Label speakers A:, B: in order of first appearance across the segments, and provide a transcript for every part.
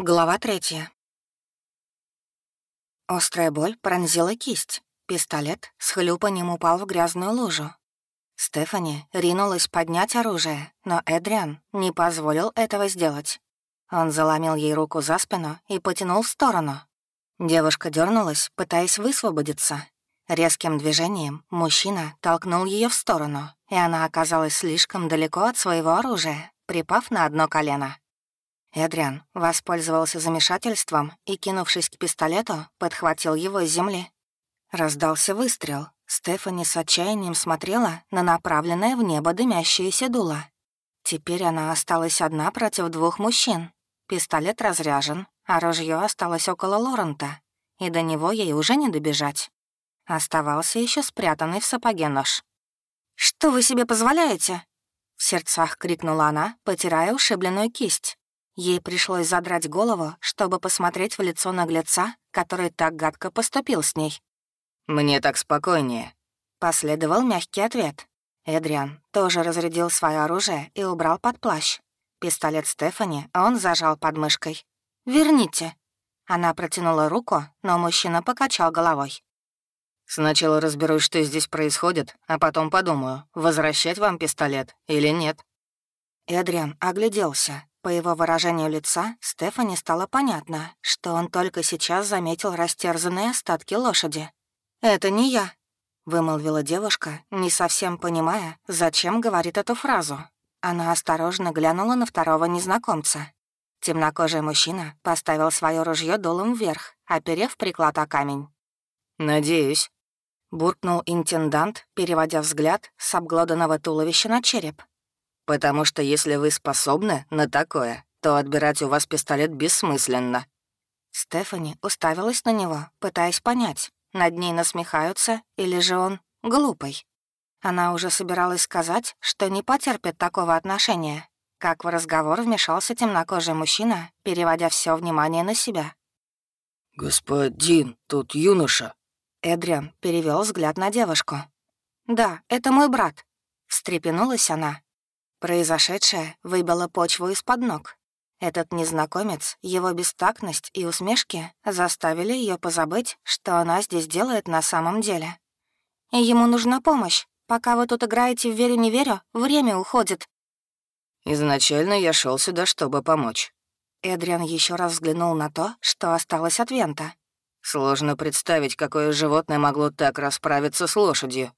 A: Глава третья. Острая боль пронзила кисть. Пистолет с хлюпанием упал в грязную лужу. Стефани ринулась поднять оружие, но Эдриан не позволил этого сделать. Он заломил ей руку за спину и потянул в сторону. Девушка дернулась, пытаясь высвободиться. Резким движением мужчина толкнул ее в сторону, и она оказалась слишком далеко от своего оружия, припав на одно колено. Эдриан воспользовался замешательством и, кинувшись к пистолету, подхватил его с земли. Раздался выстрел. Стефани с отчаянием смотрела на направленное в небо дымящееся дуло. Теперь она осталась одна против двух мужчин. Пистолет разряжен, а ружье осталось около Лорента, и до него ей уже не добежать. Оставался еще спрятанный в сапоге нож. «Что вы себе позволяете?» В сердцах крикнула она, потирая ушибленную кисть. Ей пришлось задрать голову, чтобы посмотреть в лицо наглеца, который так гадко поступил с ней.
B: «Мне так спокойнее», — последовал мягкий ответ.
A: Эдриан тоже разрядил свое оружие и убрал под плащ. Пистолет Стефани он зажал под мышкой. «Верните». Она протянула руку, но мужчина покачал головой.
B: «Сначала разберусь, что здесь происходит, а потом подумаю, возвращать вам пистолет или нет».
A: Эдриан огляделся. По его выражению лица Стефани стало понятно, что он только сейчас заметил растерзанные остатки лошади. «Это не я», — вымолвила девушка, не совсем понимая, зачем говорит эту фразу. Она осторожно глянула на второго незнакомца. Темнокожий мужчина поставил свое ружье дулом вверх, оперев приклад о камень.
B: «Надеюсь», —
A: буркнул интендант, переводя взгляд с обглоданного туловища на череп.
B: Потому что если вы способны на такое, то отбирать у вас пистолет бессмысленно».
A: Стефани уставилась на него, пытаясь понять, над ней насмехаются или же он глупый. Она уже собиралась сказать, что не потерпит такого отношения, как в разговор вмешался темнокожий мужчина, переводя все внимание на себя.
C: «Господин, тут юноша».
A: Эдриан перевел взгляд на девушку. «Да, это мой брат», — встрепенулась она, Произошедшее выбило почву из-под ног. Этот незнакомец, его бестактность и усмешки заставили ее позабыть, что она здесь делает на самом деле. Ему нужна помощь. Пока вы тут играете в «верю-не верю», время уходит.
B: Изначально я шел сюда, чтобы помочь.
A: Эдриан еще раз взглянул на то, что осталось от Вента.
B: Сложно представить, какое животное могло так расправиться с лошадью.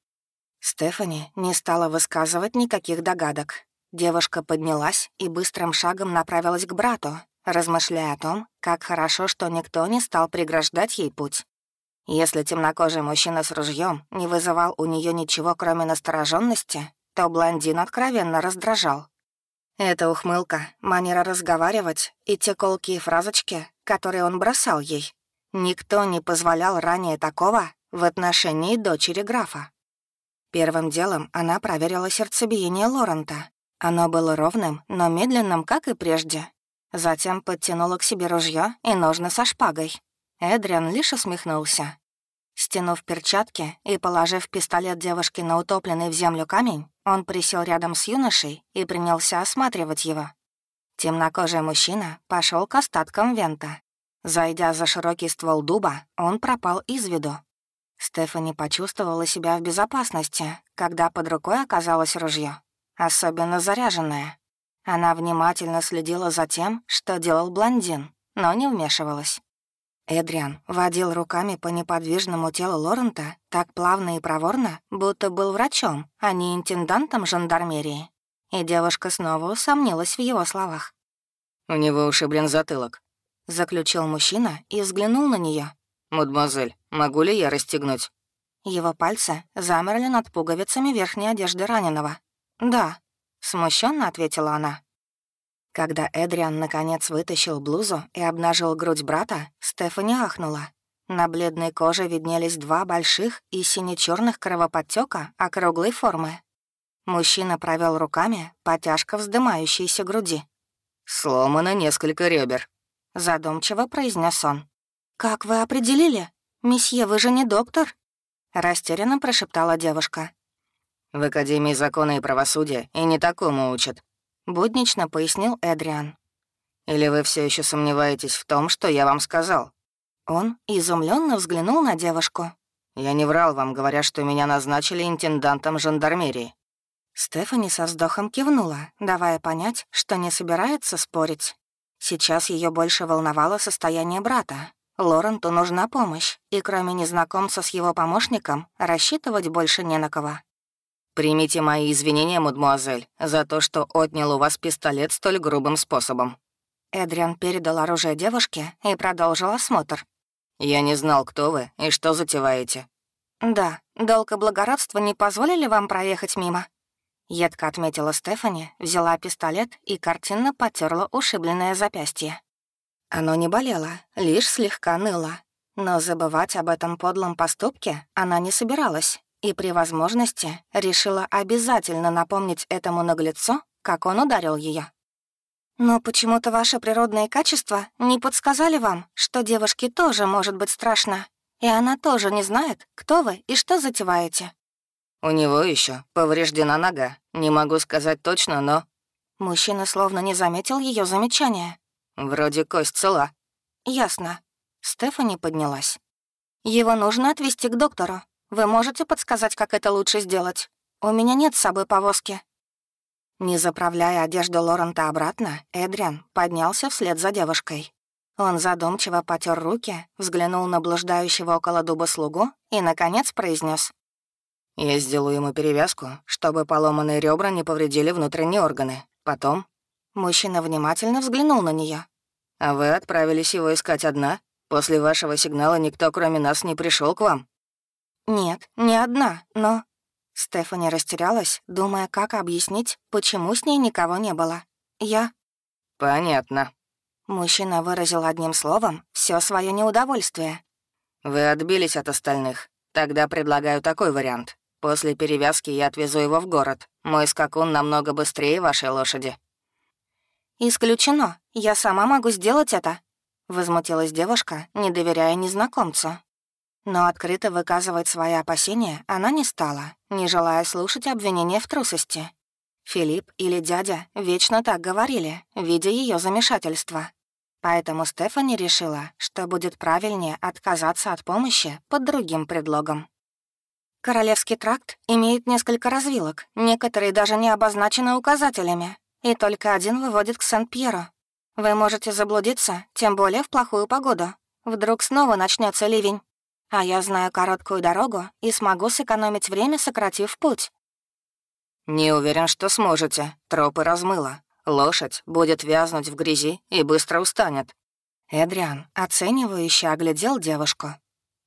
A: Стефани не стала высказывать никаких догадок. Девушка поднялась и быстрым шагом направилась к брату, размышляя о том, как хорошо, что никто не стал преграждать ей путь. Если темнокожий мужчина с ружьем не вызывал у нее ничего, кроме настороженности, то блондин откровенно раздражал. Эта ухмылка, манера разговаривать и те колкие фразочки, которые он бросал ей. Никто не позволял ранее такого в отношении дочери графа. Первым делом она проверила сердцебиение Лорента, оно было ровным, но медленным, как и прежде. Затем подтянула к себе ружье и ножны со шпагой. Эдриан лишь усмехнулся. Стянув перчатки и положив пистолет девушки на утопленный в землю камень, он присел рядом с юношей и принялся осматривать его. Темнокожий мужчина пошел к остаткам вента. Зайдя за широкий ствол дуба, он пропал из виду. Стефани почувствовала себя в безопасности, когда под рукой оказалось ружье особенно заряженная. Она внимательно следила за тем, что делал блондин, но не вмешивалась. Эдриан водил руками по неподвижному телу Лорента так плавно и проворно, будто был врачом, а не интендантом жандармерии. И девушка снова усомнилась в его словах.
B: «У него ушиблен затылок», —
A: заключил мужчина и взглянул на нее.
B: «Мадемуазель, могу ли я расстегнуть?»
A: Его пальцы замерли над пуговицами верхней одежды раненого, «Да», — смущенно ответила она. Когда Эдриан наконец вытащил блузу и обнажил грудь брата, Стефани ахнула. На бледной коже виднелись два больших и сине черных кровоподтека округлой формы. Мужчина провел руками по тяжко вздымающейся груди.
B: «Сломано несколько ребер», —
A: задумчиво произнес он. «Как вы определили? Месье, вы же не доктор?» Растерянно прошептала девушка.
B: В Академии закона и правосудия и не такому учат», —
A: буднично пояснил Эдриан.
B: Или вы все еще сомневаетесь в том, что я вам сказал?»
A: Он изумленно взглянул на девушку.
B: «Я не врал вам, говоря, что меня назначили интендантом жандармерии».
A: Стефани со вздохом кивнула, давая понять, что не собирается спорить. Сейчас ее больше волновало состояние брата. Лоренту нужна помощь, и кроме незнакомца с его помощником, рассчитывать больше не на кого.
B: «Примите мои извинения, мадемуазель, за то, что отнял у вас пистолет столь грубым способом».
A: Эдриан передал оружие девушке и продолжил осмотр.
B: «Я не знал, кто вы и что затеваете».
A: «Да, долг и благородство не позволили вам проехать мимо?» Едко отметила Стефани, взяла пистолет и картинно потерла ушибленное запястье. Оно не болело, лишь слегка ныло. Но забывать об этом подлом поступке она не собиралась и при возможности решила обязательно напомнить этому наглецу, как он ударил ее. «Но почему-то ваши природные качества не подсказали вам, что девушке тоже может быть страшно, и она тоже не знает, кто вы и что затеваете».
B: «У него еще повреждена нога, не могу сказать точно, но...»
A: Мужчина словно не заметил ее замечания.
B: «Вроде кость цела».
A: «Ясно». Стефани поднялась. «Его нужно отвезти к доктору. Вы можете подсказать, как это лучше сделать? У меня нет с собой повозки». Не заправляя одежду Лорента обратно, Эдриан поднялся вслед за девушкой. Он задумчиво потер руки, взглянул на блуждающего около дуба слугу и, наконец, произнес:
B: «Я сделаю ему перевязку, чтобы поломанные ребра не повредили внутренние органы. Потом...»
A: Мужчина внимательно взглянул на нее.
B: «А вы отправились его искать одна? После вашего сигнала никто, кроме нас, не пришел к вам?»
A: «Нет, не одна, но...» Стефани растерялась, думая, как объяснить, почему с ней никого не было. «Я...»
B: «Понятно».
A: Мужчина выразил одним словом все свое неудовольствие.
B: «Вы отбились от остальных. Тогда предлагаю такой вариант. После перевязки я отвезу его в город. Мой скакун намного быстрее вашей лошади».
A: «Исключено. Я сама могу сделать это», — возмутилась девушка, не доверяя незнакомцу. Но открыто выказывать свои опасения она не стала, не желая слушать обвинения в трусости. Филипп или дядя вечно так говорили, видя ее замешательство. Поэтому Стефани решила, что будет правильнее отказаться от помощи под другим предлогом. Королевский тракт имеет несколько развилок, некоторые даже не обозначены указателями, и только один выводит к Сент-Пьеру. Вы можете заблудиться, тем более в плохую погоду. Вдруг снова начнется ливень. А я знаю короткую дорогу и смогу сэкономить время, сократив путь».
B: «Не уверен, что сможете. Тропы размыло. Лошадь будет вязнуть в грязи и быстро устанет».
A: Эдриан оценивающе оглядел девушку.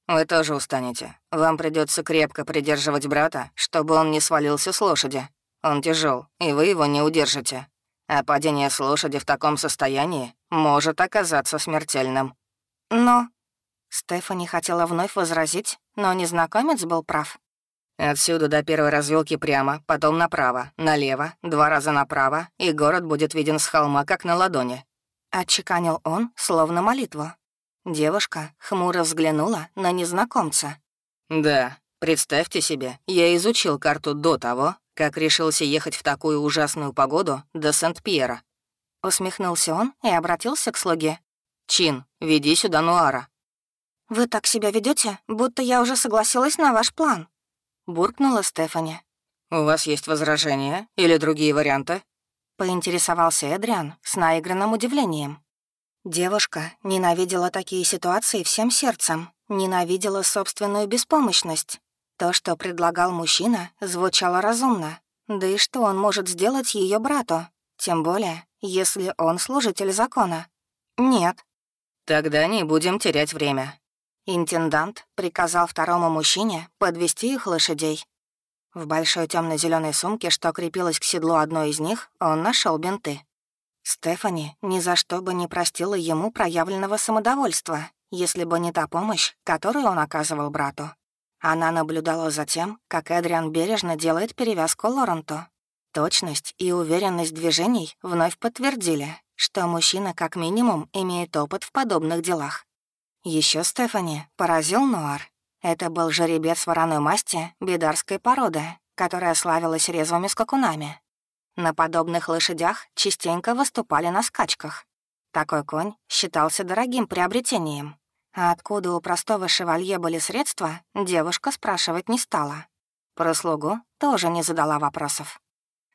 B: «Вы тоже устанете. Вам придется крепко придерживать брата, чтобы он не свалился с лошади. Он тяжел, и вы его не удержите. А падение с лошади в таком состоянии может оказаться смертельным».
A: «Но...» Стефани хотела вновь возразить, но незнакомец был прав.
B: «Отсюда до первой развилки прямо, потом направо, налево, два раза направо, и город будет виден с холма, как на ладони».
A: Отчеканил он, словно молитву. Девушка хмуро взглянула на незнакомца.
B: «Да, представьте себе, я изучил карту до того, как решился ехать в такую ужасную погоду до Сент-Пьера».
A: Усмехнулся он и обратился к слуге.
B: «Чин, веди сюда Нуара».
A: «Вы так себя ведете, будто я уже согласилась на ваш план», — буркнула Стефани.
B: «У вас есть возражения или другие варианты?»
A: — поинтересовался Эдриан с наигранным удивлением. Девушка ненавидела такие ситуации всем сердцем, ненавидела собственную беспомощность. То, что предлагал мужчина, звучало разумно. Да и что он может сделать ее брату? Тем более, если он служитель закона. Нет.
B: «Тогда не будем терять время.
A: Интендант приказал второму мужчине подвести их лошадей. В большой темно зеленой сумке, что крепилась к седлу одной из них, он нашел бинты. Стефани ни за что бы не простила ему проявленного самодовольства, если бы не та помощь, которую он оказывал брату. Она наблюдала за тем, как Эдриан бережно делает перевязку Лоренту. Точность и уверенность движений вновь подтвердили, что мужчина как минимум имеет опыт в подобных делах. Еще Стефани поразил Нуар. Это был жеребец вороной масти бедарской породы, которая славилась резвыми скакунами. На подобных лошадях частенько выступали на скачках. Такой конь считался дорогим приобретением. А откуда у простого шевалье были средства, девушка спрашивать не стала. Про слугу тоже не задала вопросов.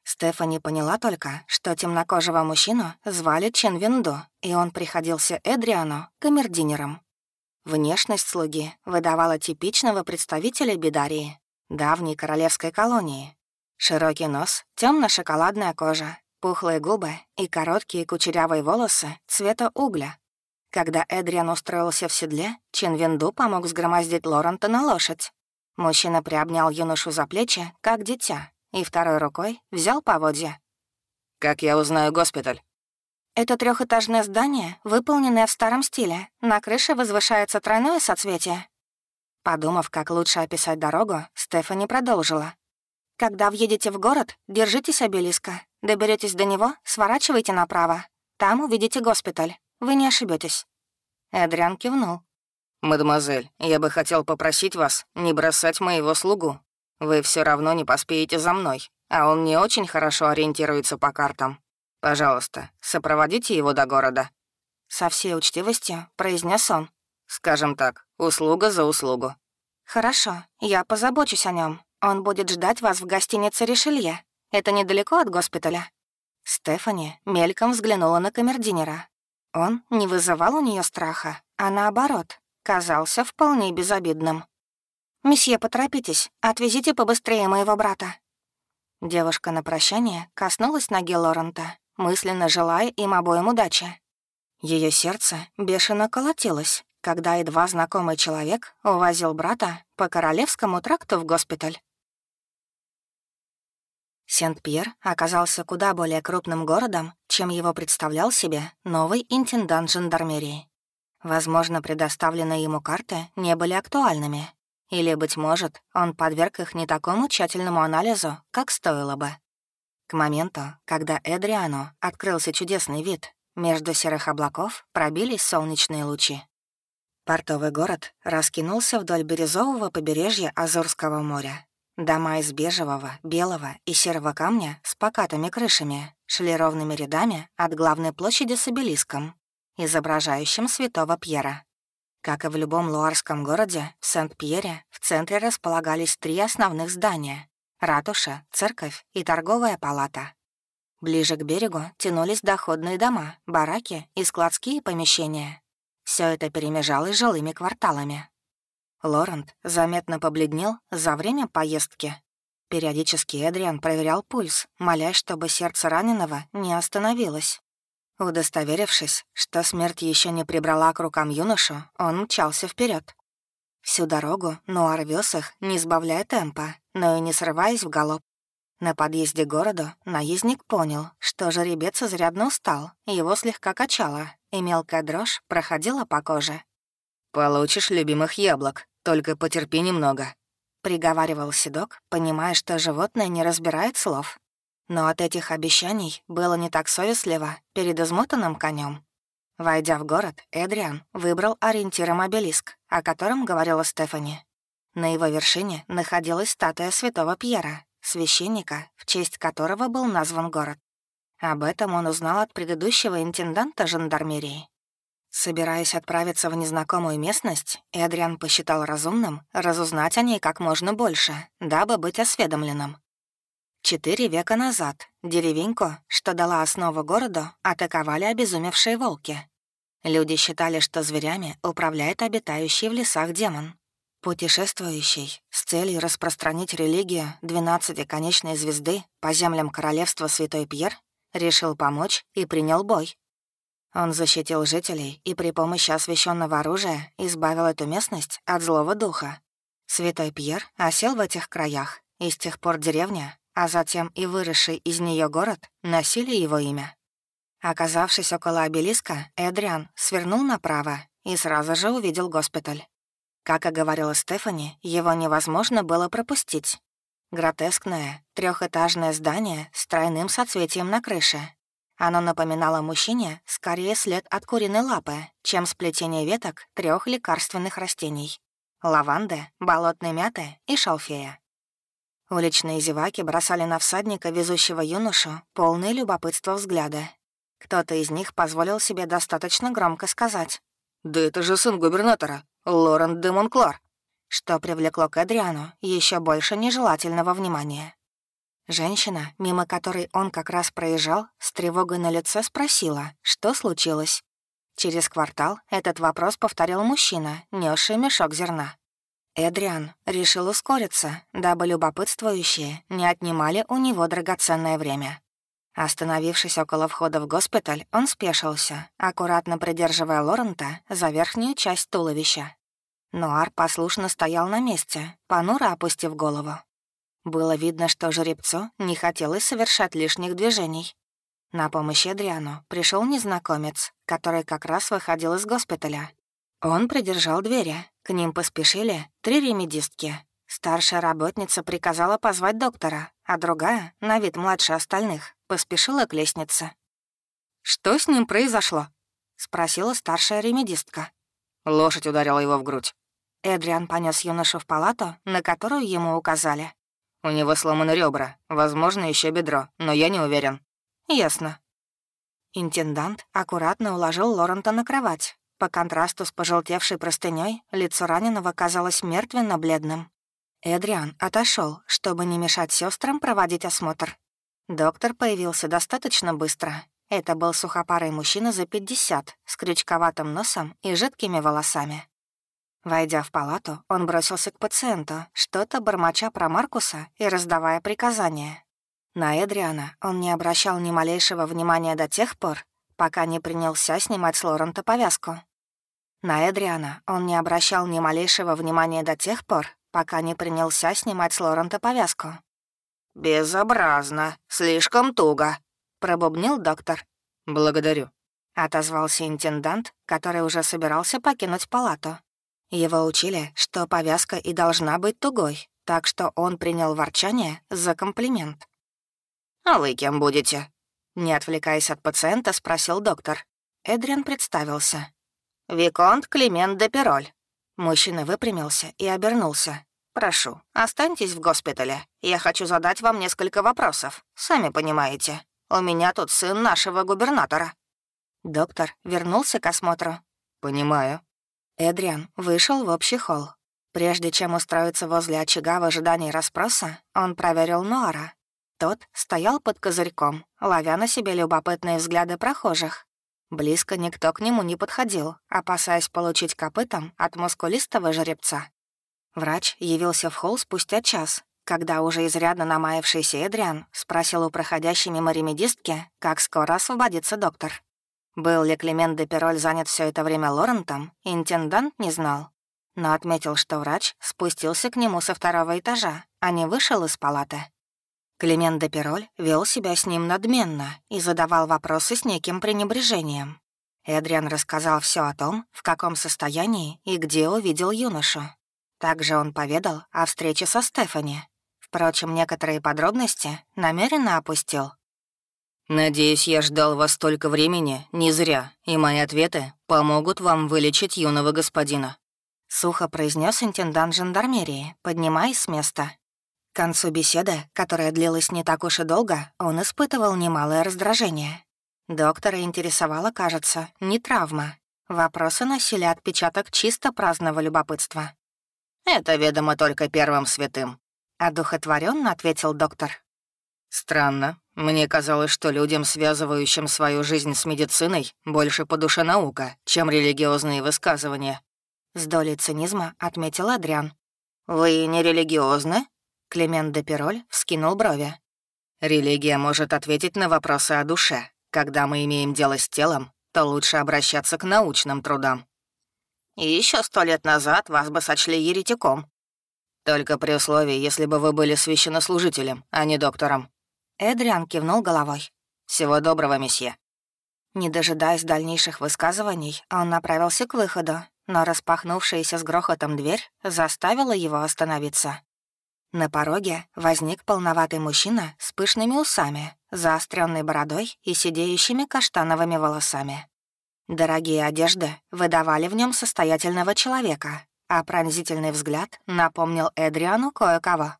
A: Стефани поняла только, что темнокожего мужчину звали Винду, и он приходился Эдриану камердинером. Внешность слуги выдавала типичного представителя Бидарии, давней королевской колонии. Широкий нос, темно шоколадная кожа, пухлые губы и короткие кучерявые волосы цвета угля. Когда Эдриан устроился в седле, Чин Винду помог сгромоздить Лорента на лошадь. Мужчина приобнял юношу за плечи, как дитя, и второй рукой взял поводья.
B: «Как я узнаю госпиталь?»
A: Это трехэтажное здание, выполненное в старом стиле. На крыше возвышается тройное соцветие. Подумав, как лучше описать дорогу, Стефани продолжила. «Когда въедете в город, держитесь обелиска. Доберетесь до него, сворачивайте направо. Там увидите госпиталь. Вы не ошибетесь. Эдриан кивнул.
B: «Мадемуазель, я бы хотел попросить вас не бросать моего слугу. Вы все равно не поспеете за мной, а он не очень хорошо ориентируется по картам. Пожалуйста, сопроводите его до города».
A: Со всей учтивостью произнес он.
B: «Скажем так, услуга за услугу».
A: «Хорошо, я позабочусь о нем. Он будет ждать вас в гостинице Ришелье. Это недалеко от госпиталя». Стефани мельком взглянула на камердинера. Он не вызывал у нее страха, а наоборот, казался вполне безобидным. «Месье, поторопитесь, отвезите побыстрее моего брата». Девушка на прощание коснулась ноги Лорента, мысленно желая им обоим удачи. Ее сердце бешено колотилось, когда едва знакомый человек увозил брата по Королевскому тракту в госпиталь. Сент-Пьер оказался куда более крупным городом, чем его представлял себе новый интендант жандармерии. Возможно, предоставленные ему карты не были актуальными. Или, быть может, он подверг их не такому тщательному анализу, как стоило бы. К моменту, когда Эдриану открылся чудесный вид, между серых облаков пробились солнечные лучи. Портовый город раскинулся вдоль бирюзового побережья Азорского моря, Дома из бежевого, белого и серого камня с покатыми крышами шли ровными рядами от главной площади с обелиском, изображающим святого Пьера. Как и в любом луарском городе, в Сент-Пьере в центре располагались три основных здания — ратуша, церковь и торговая палата. Ближе к берегу тянулись доходные дома, бараки и складские помещения. Все это перемежалось жилыми кварталами. Лорент заметно побледнел за время поездки. Периодически Эдриан проверял пульс, молясь, чтобы сердце раненого не остановилось. Удостоверившись, что смерть еще не прибрала к рукам юношу, он мчался вперед. Всю дорогу Нуар вез их, не сбавляя темпа, но и не срываясь в галоп. На подъезде к городу наездник понял, что жеребец изрядно устал, его слегка качало, и мелкая дрожь проходила по коже.
B: «Получишь любимых яблок, только потерпи немного», —
A: приговаривал Седок, понимая, что животное не разбирает слов. Но от этих обещаний было не так совестливо перед измотанным конем. Войдя в город, Эдриан выбрал ориентиром обелиск, о котором говорила Стефани. На его вершине находилась статуя святого Пьера, священника, в честь которого был назван город. Об этом он узнал от предыдущего интенданта жандармерии. Собираясь отправиться в незнакомую местность, Эдриан посчитал разумным разузнать о ней как можно больше, дабы быть осведомленным. Четыре века назад деревеньку, что дала основу городу, атаковали обезумевшие волки. Люди считали, что зверями управляет обитающий в лесах демон. Путешествующий с целью распространить религию двенадцатиконечной звезды по землям королевства Святой Пьер решил помочь и принял бой. Он защитил жителей и при помощи освященного оружия избавил эту местность от злого духа. Святой Пьер осел в этих краях, и с тех пор деревня, а затем и выросший из нее город, носили его имя. Оказавшись около обелиска, Эдриан свернул направо и сразу же увидел госпиталь. Как и говорила Стефани, его невозможно было пропустить. Гротескное, трехэтажное здание с тройным соцветием на крыше, оно напоминало мужчине скорее след от куриной лапы, чем сплетение веток трех лекарственных растений — лаванды, болотной мяты и шалфея. Уличные зеваки бросали на всадника, везущего юношу, полные любопытства взгляда. Кто-то из них позволил себе достаточно громко сказать.
B: «Да это же сын губернатора, Лорен де Монклар»,
A: что привлекло к Эдриану еще больше нежелательного внимания. Женщина, мимо которой он как раз проезжал, с тревогой на лице спросила, что случилось. Через квартал этот вопрос повторил мужчина, несший мешок зерна. Эдриан решил ускориться, дабы любопытствующие не отнимали у него драгоценное время. Остановившись около входа в госпиталь, он спешился, аккуратно придерживая Лорента за верхнюю часть туловища. Нуар послушно стоял на месте, понуро опустив голову. Было видно, что жеребцу не хотелось совершать лишних движений. На помощь Эдриану пришел незнакомец, который как раз выходил из госпиталя. Он придержал двери. К ним поспешили три ремедистки. Старшая работница приказала позвать доктора, а другая, на вид младше остальных, поспешила к лестнице.
B: «Что с ним произошло?»
A: — спросила старшая ремедистка.
B: Лошадь ударила его в грудь.
A: Эдриан понес юношу в палату, на которую ему указали.
B: У него сломаны ребра, возможно, еще бедро, но я не уверен.
A: Ясно. Интендант аккуратно уложил Лорента на кровать. По контрасту с пожелтевшей простыней лицо раненого казалось мертвенно-бледным. Эдриан отошел, чтобы не мешать сестрам проводить осмотр. Доктор появился достаточно быстро. Это был сухопарый мужчина за 50, с крючковатым носом и жидкими волосами. Войдя в палату, он бросился к пациенту, что-то бормоча про Маркуса и раздавая приказания. На Эдриана он не обращал ни малейшего внимания до тех пор, пока не принялся снимать с Лорента повязку. На Эдриана он не обращал ни малейшего внимания до тех пор, пока не принялся снимать с Лорента повязку.
B: «Безобразно, слишком туго», — пробубнил доктор.
C: «Благодарю», —
A: отозвался интендант, который уже собирался покинуть палату. Его учили, что повязка и должна быть тугой, так что он принял ворчание за комплимент.
B: «А вы кем будете?»
A: Не отвлекаясь от пациента, спросил доктор. Эдриан представился.
B: «Виконт Климент де Пероль».
A: Мужчина выпрямился и обернулся.
B: «Прошу, останьтесь в госпитале. Я хочу задать вам несколько вопросов. Сами понимаете, у меня тут сын нашего губернатора».
A: Доктор вернулся к осмотру.
C: «Понимаю»,
A: Эдриан вышел в общий холл. Прежде чем устроиться возле очага в ожидании расспроса, он проверил Нуара. Тот стоял под козырьком, ловя на себе любопытные взгляды прохожих. Близко никто к нему не подходил, опасаясь получить копытом от мускулистого жеребца. Врач явился в холл спустя час, когда уже изрядно намаявшийся Эдриан спросил у проходящей мимо ремедистки, как скоро освободится доктор. Был ли Климент де Пероль занят все это время Лорентом, интендант не знал. Но отметил, что врач спустился к нему со второго этажа, а не вышел из палаты. Климент де Пероль вел себя с ним надменно и задавал вопросы с неким пренебрежением. Эдриан рассказал все о том, в каком состоянии и где увидел юношу. Также он поведал о встрече со Стефани. Впрочем, некоторые подробности намеренно опустил.
C: «Надеюсь, я ждал вас столько времени не зря, и мои ответы помогут вам вылечить юного господина», —
A: сухо произнес интендант жандармерии, поднимаясь с места. К концу беседы, которая длилась не так уж и долго, он испытывал немалое раздражение. Доктора интересовала, кажется, не травма. Вопросы носили отпечаток чисто праздного любопытства.
B: «Это ведомо только первым святым», —
A: одухотворенно ответил доктор.
C: «Странно. Мне казалось, что людям, связывающим свою жизнь с медициной, больше по душе наука, чем религиозные высказывания».
A: С долей цинизма отметил Адриан.
B: «Вы не религиозны?»
A: Климент де Пероль вскинул брови.
C: «Религия может ответить на вопросы о душе. Когда мы имеем дело с телом, то лучше обращаться к научным трудам».
B: «И еще сто лет назад вас бы сочли еретиком».
C: «Только при условии, если бы вы были священнослужителем, а не доктором»,
A: Эдриан кивнул головой.
C: «Всего доброго, месье».
A: Не дожидаясь дальнейших высказываний, он направился к выходу, но распахнувшаяся с грохотом дверь заставила его остановиться. На пороге возник полноватый мужчина с пышными усами, заостренной бородой и сидеющими каштановыми волосами. Дорогие одежды выдавали в нем состоятельного человека, а пронзительный взгляд напомнил Эдриану кое-кого.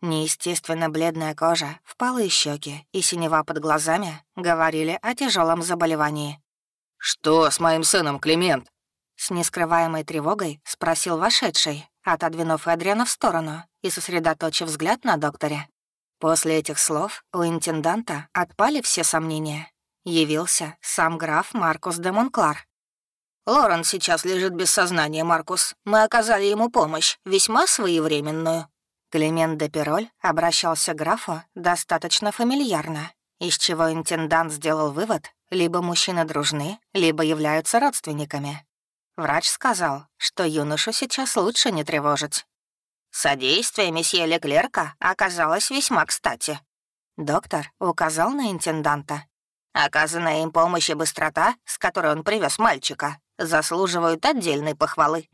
A: Неестественно бледная кожа, впалые щеки и синева под глазами говорили о тяжелом заболевании.
B: «Что с моим сыном, Климент?»
A: С нескрываемой тревогой спросил вошедший, отодвинув Адриана в сторону и сосредоточив взгляд на докторе. После этих слов у интенданта отпали все сомнения. Явился сам граф Маркус де Монклар.
C: «Лорен сейчас лежит без сознания, Маркус. Мы оказали ему помощь, весьма своевременную».
A: Климент де Пероль обращался к графу достаточно фамильярно, из чего интендант сделал вывод, либо мужчины дружны, либо являются родственниками. Врач сказал, что юношу сейчас лучше не тревожить.
C: Содействие месье Леклерка оказалось весьма кстати.
A: Доктор указал на интенданта.
C: Оказанная им помощь и быстрота, с которой он привез мальчика, заслуживают отдельной похвалы.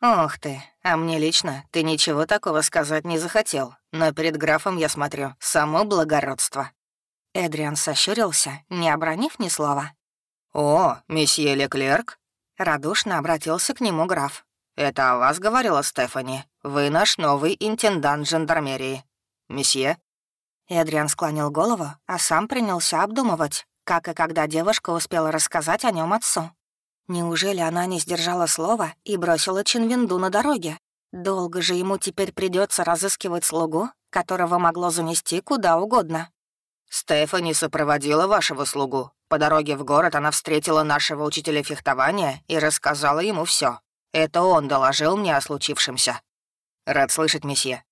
B: «Ох ты, а мне лично ты ничего такого сказать не захотел, но перед графом я смотрю само благородство».
A: Эдриан сощурился, не обронив ни слова.
B: «О, месье Леклерк?»
A: Радушно обратился к нему граф.
B: «Это о вас говорила Стефани. Вы наш новый интендант жандармерии. Месье?»
A: Эдриан склонил голову, а сам принялся обдумывать, как и когда девушка успела рассказать о нем отцу. Неужели она не сдержала слова и бросила Чинвинду на дороге? Долго же ему теперь придется разыскивать слугу, которого могло занести куда угодно.
B: «Стефани сопроводила вашего слугу. По дороге в город она встретила нашего учителя фехтования и рассказала ему все. Это он доложил мне о случившемся. Рад слышать, месье».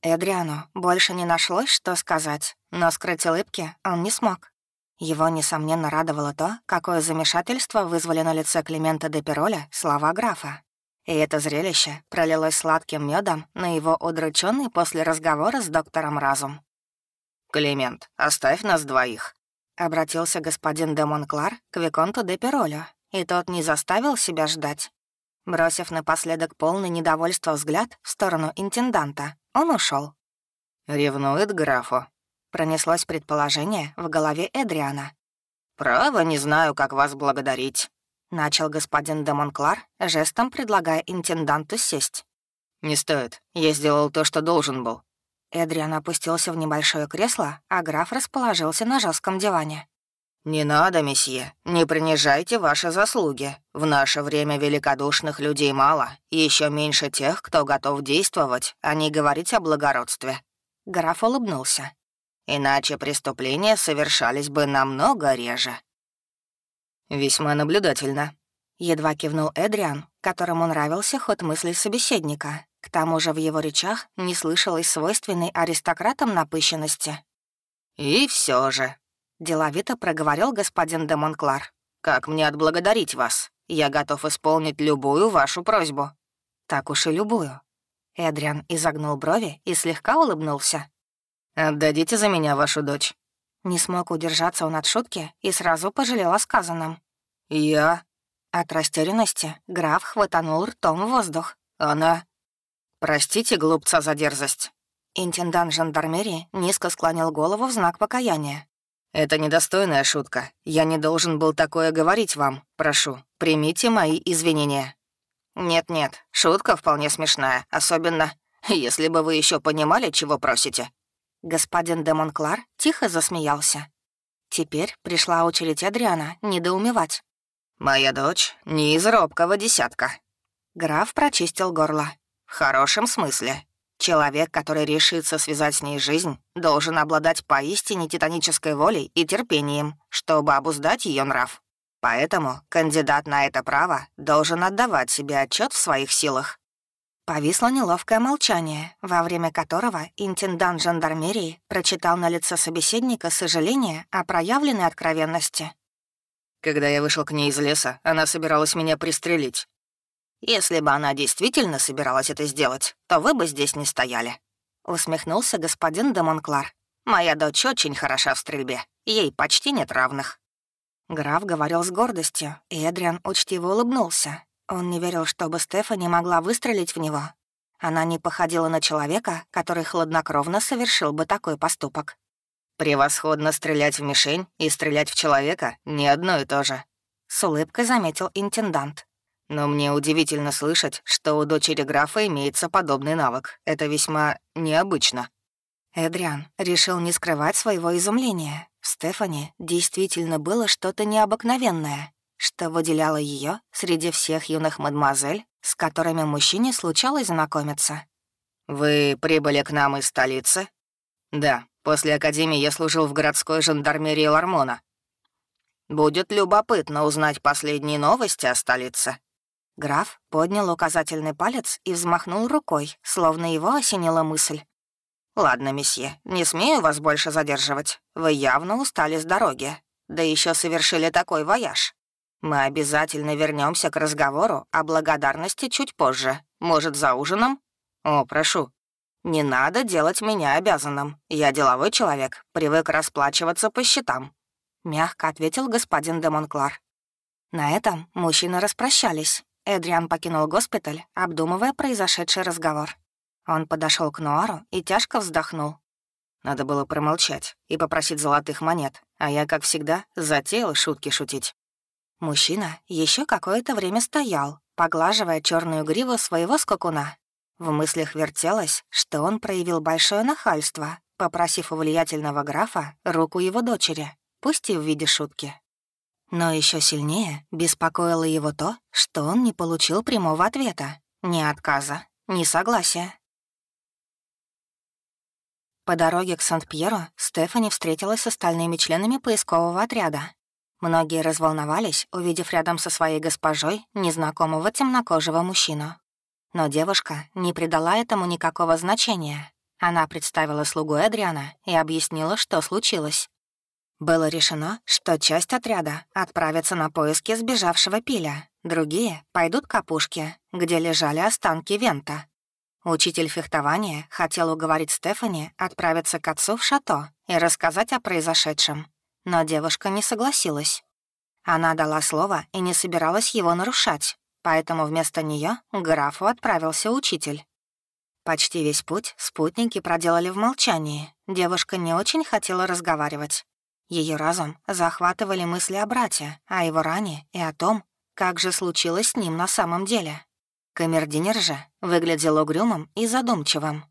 A: Эдриану больше не нашлось, что сказать, но скрыть улыбки он не смог. Его, несомненно, радовало то, какое замешательство вызвали на лице Климента де Пероля слова графа. И это зрелище пролилось сладким медом на его удрученный после разговора с доктором разум.
B: «Климент, оставь нас двоих», —
A: обратился господин де Монклар к Виконту де Перолю, и тот не заставил себя ждать. Бросив напоследок полный недовольства взгляд в сторону интенданта, он ушел.
B: «Ревнует графу», — пронеслось предположение в голове Эдриана.
C: «Право, не знаю, как вас благодарить», —
A: начал господин де Монклар, жестом предлагая интенданту сесть.
B: «Не стоит. Я сделал то, что должен был».
A: Эдриан опустился в небольшое кресло, а граф расположился на жестком диване.
C: «Не надо, месье, не принижайте ваши заслуги. В наше время великодушных людей мало, и еще меньше тех, кто готов действовать, а не говорить о благородстве».
A: Граф улыбнулся.
C: «Иначе преступления совершались бы намного реже».
B: «Весьма наблюдательно», —
A: едва кивнул Эдриан, которому нравился ход мыслей собеседника. К тому же в его речах не слышалось свойственной аристократам напыщенности.
C: «И все же», —
A: деловито проговорил господин де Монклар.
C: «Как мне отблагодарить вас? Я готов исполнить любую вашу просьбу».
A: «Так уж и любую». Эдриан изогнул брови и слегка улыбнулся.
B: «Отдадите за меня вашу дочь».
A: Не смог удержаться он от шутки и сразу пожалел о сказанном.
B: «Я...»
A: От растерянности граф хватанул ртом в воздух.
B: «Она...» «Простите, глупца, за дерзость».
A: Интендант жандармерии низко склонил голову в знак покаяния.
B: «Это недостойная шутка. Я не должен был такое говорить вам. Прошу, примите мои извинения».
C: «Нет-нет, шутка вполне смешная, особенно если бы вы еще понимали, чего просите».
A: Господин де Монклар тихо засмеялся. Теперь пришла очередь Адриана недоумевать.
C: «Моя дочь не из робкого десятка».
A: Граф прочистил горло.
C: «В хорошем смысле. Человек, который решится связать с ней жизнь, должен обладать поистине титанической волей и терпением, чтобы обуздать ее нрав. Поэтому кандидат на это право должен отдавать себе отчет в своих силах.
A: Повисло неловкое молчание, во время которого интендант жандармерии прочитал на лице собеседника сожаление о проявленной откровенности.
B: «Когда я вышел к ней из леса, она собиралась меня пристрелить.
C: Если бы она действительно собиралась это сделать, то вы бы здесь не стояли», — усмехнулся господин де Монклар. «Моя дочь очень хороша в стрельбе, ей почти нет равных».
A: Граф говорил с гордостью, и Эдриан учтиво улыбнулся. Он не верил, чтобы Стефани могла выстрелить в него. Она не походила на человека, который хладнокровно совершил бы такой поступок.
B: «Превосходно стрелять в мишень и стрелять в человека — не одно и то же», —
A: с улыбкой заметил интендант.
B: Но мне удивительно слышать, что у дочери графа имеется подобный навык. Это весьма необычно.
A: Эдриан решил не скрывать своего изумления. В Стефани действительно было что-то необыкновенное, что выделяло ее среди всех юных мадемуазель, с которыми мужчине случалось знакомиться.
B: «Вы прибыли к нам из столицы?» «Да, после академии я служил в городской жандармерии Лармона». «Будет любопытно узнать последние новости о столице».
A: Граф поднял указательный палец и взмахнул рукой, словно его осенила мысль.
C: «Ладно, месье, не смею вас больше задерживать. Вы явно устали с дороги. Да еще совершили такой вояж. Мы обязательно вернемся к разговору о благодарности чуть позже. Может, за ужином? О, прошу. Не надо делать меня обязанным. Я деловой человек, привык расплачиваться по счетам. Мягко ответил господин де Монклар.
A: На этом мужчины распрощались. Эдриан покинул госпиталь, обдумывая произошедший разговор. Он подошел к Нуару и тяжко вздохнул.
B: Надо было промолчать и попросить золотых монет, а я, как всегда, затеял шутки шутить.
A: Мужчина еще какое-то время стоял, поглаживая черную гриву своего скакуна. В мыслях вертелось, что он проявил большое нахальство, попросив у влиятельного графа руку его дочери, пусть и в виде шутки. Но еще сильнее беспокоило его то, что он не получил прямого ответа, ни отказа, ни согласия. По дороге к Сант-Пьеру Стефани встретилась с остальными членами поискового отряда. Многие разволновались, увидев рядом со своей госпожой незнакомого темнокожего мужчину. Но девушка не придала этому никакого значения. Она представила слугу Эдриана и объяснила, что случилось. Было решено, что часть отряда отправится на поиски сбежавшего пиля, другие пойдут к опушке, где лежали останки Вента. Учитель фехтования хотел уговорить Стефани отправиться к отцу в шато и рассказать о произошедшем, но девушка не согласилась. Она дала слово и не собиралась его нарушать, поэтому вместо нее к графу отправился учитель. Почти весь путь спутники проделали в молчании. Девушка не очень хотела разговаривать. Ее разум захватывали мысли о брате, о его ране и о том, как же случилось с ним на самом деле. Камердинер же выглядел угрюмым и задумчивым.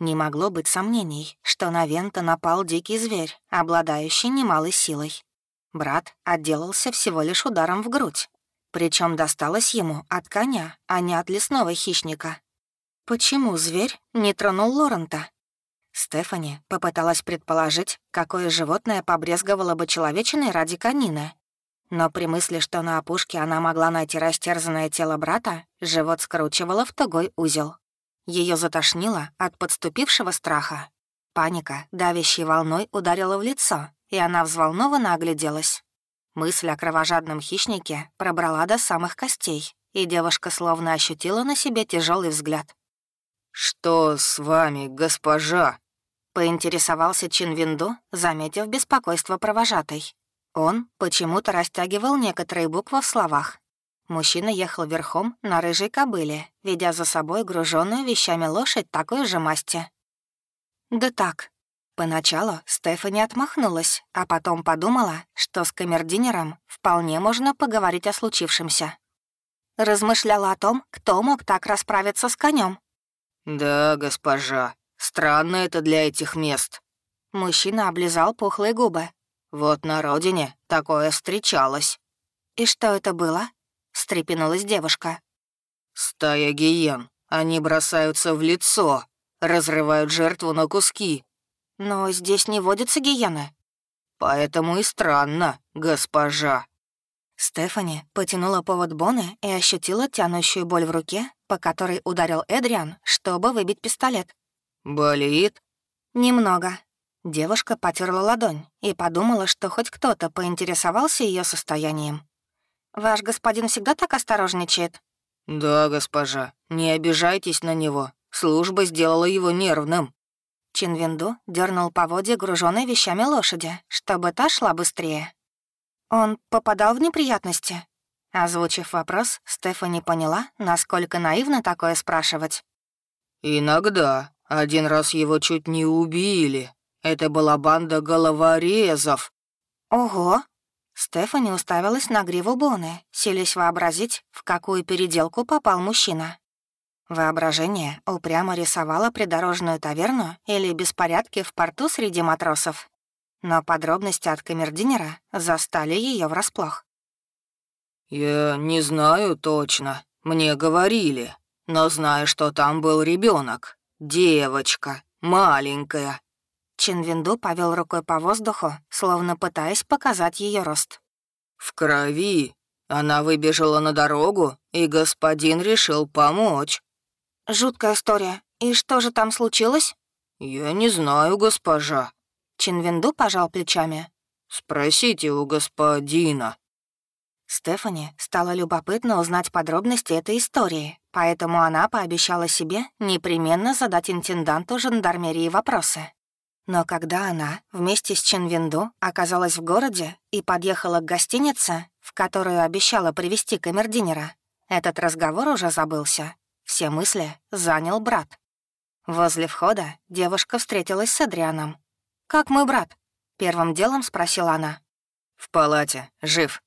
A: Не могло быть сомнений, что на Вента напал дикий зверь, обладающий немалой силой. Брат отделался всего лишь ударом в грудь. Причем досталось ему от коня, а не от лесного хищника. Почему зверь не тронул Лорента? Стефани попыталась предположить, какое животное побрезговало бы человечиной ради конины, но при мысли, что на опушке она могла найти растерзанное тело брата, живот скручивало в тугой узел. Ее затошнило от подступившего страха. Паника, давящей волной, ударила в лицо, и она взволнованно огляделась. Мысль о кровожадном хищнике пробрала до самых костей, и девушка словно ощутила на себе тяжелый взгляд.
B: «Что с вами, госпожа?»
A: — поинтересовался Чин заметив беспокойство провожатой. Он почему-то растягивал некоторые буквы в словах. Мужчина ехал верхом на рыжей кобыле, ведя за собой груженную вещами лошадь такой же масти. «Да так». Поначалу Стефани отмахнулась, а потом подумала, что с камердинером вполне можно поговорить о случившемся. Размышляла о том, кто мог так расправиться с конем.
B: «Да, госпожа, странно это для этих мест».
A: Мужчина облизал пухлые губы,
B: вот на родине такое встречалось».
A: «И что это было?» — встрепенулась девушка.
B: «Стая гиен. Они бросаются в лицо, разрывают жертву на куски».
A: «Но здесь не водятся гиены».
B: «Поэтому и странно, госпожа».
A: Стефани потянула повод Боны и ощутила тянущую боль в руке, по которой ударил Эдриан, чтобы выбить пистолет.
B: «Болит?»
A: «Немного. Девушка потерла ладонь и подумала, что хоть кто-то поинтересовался ее состоянием. «Ваш господин всегда так осторожничает?»
B: «Да, госпожа. Не обижайтесь на него. Служба сделала его нервным».
A: Чинвинду дернул поводья, груженной вещами лошади, чтобы та шла быстрее. «Он попадал в неприятности?» Озвучив вопрос, Стефани поняла, насколько наивно такое спрашивать.
B: «Иногда. Один раз его чуть не убили. Это была банда головорезов».
A: «Ого!» Стефани уставилась на гриву Боны, селись вообразить, в какую переделку попал мужчина. Воображение упрямо рисовало придорожную таверну или беспорядки в порту среди матросов. Но подробности от камердинера застали ее врасплох.
B: «Я не знаю точно. Мне говорили. Но знаю, что там был ребенок, девочка, маленькая».
A: Чинвинду повел рукой по воздуху, словно пытаясь показать ее рост.
B: «В крови. Она выбежала на дорогу, и господин решил помочь».
A: «Жуткая история. И что же там случилось?»
B: «Я не знаю, госпожа».
A: Чинвинду пожал плечами.
B: «Спросите у господина».
A: Стефани стало любопытно узнать подробности этой истории, поэтому она пообещала себе непременно задать интенданту жандармерии вопросы. Но когда она вместе с Ченвинду оказалась в городе и подъехала к гостинице, в которую обещала привести камердинера, этот разговор уже забылся. Все мысли занял брат. Возле входа девушка встретилась с Адрианом. «Как мой брат?» — первым делом спросила она.
B: «В палате, жив»,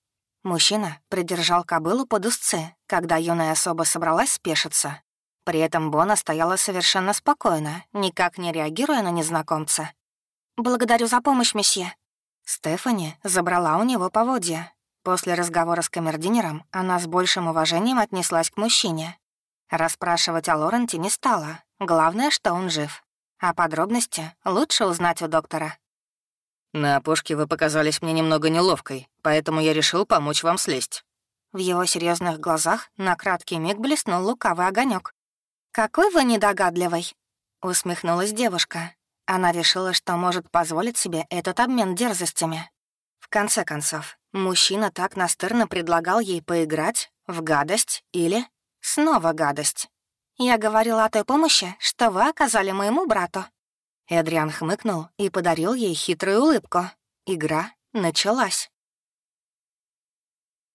A: Мужчина придержал кобылу под узцы, когда юная особа собралась спешиться. При этом Бона стояла совершенно спокойно, никак не реагируя на незнакомца. «Благодарю за помощь, месье». Стефани забрала у него поводья. После разговора с камердинером она с большим уважением отнеслась к мужчине. Расспрашивать о Лоренте не стала. Главное, что он жив. А подробности лучше узнать у доктора.
B: На опушке вы показались мне немного неловкой, поэтому я решил помочь вам слезть».
A: В его серьезных глазах на краткий миг блеснул лукавый огонек. «Какой вы недогадливый!» — усмехнулась девушка. Она решила, что может позволить себе этот обмен дерзостями. В конце концов, мужчина так настырно предлагал ей поиграть в гадость или снова гадость. «Я говорила о той помощи, что вы оказали моему брату», Эдриан хмыкнул и подарил ей хитрую улыбку. Игра началась.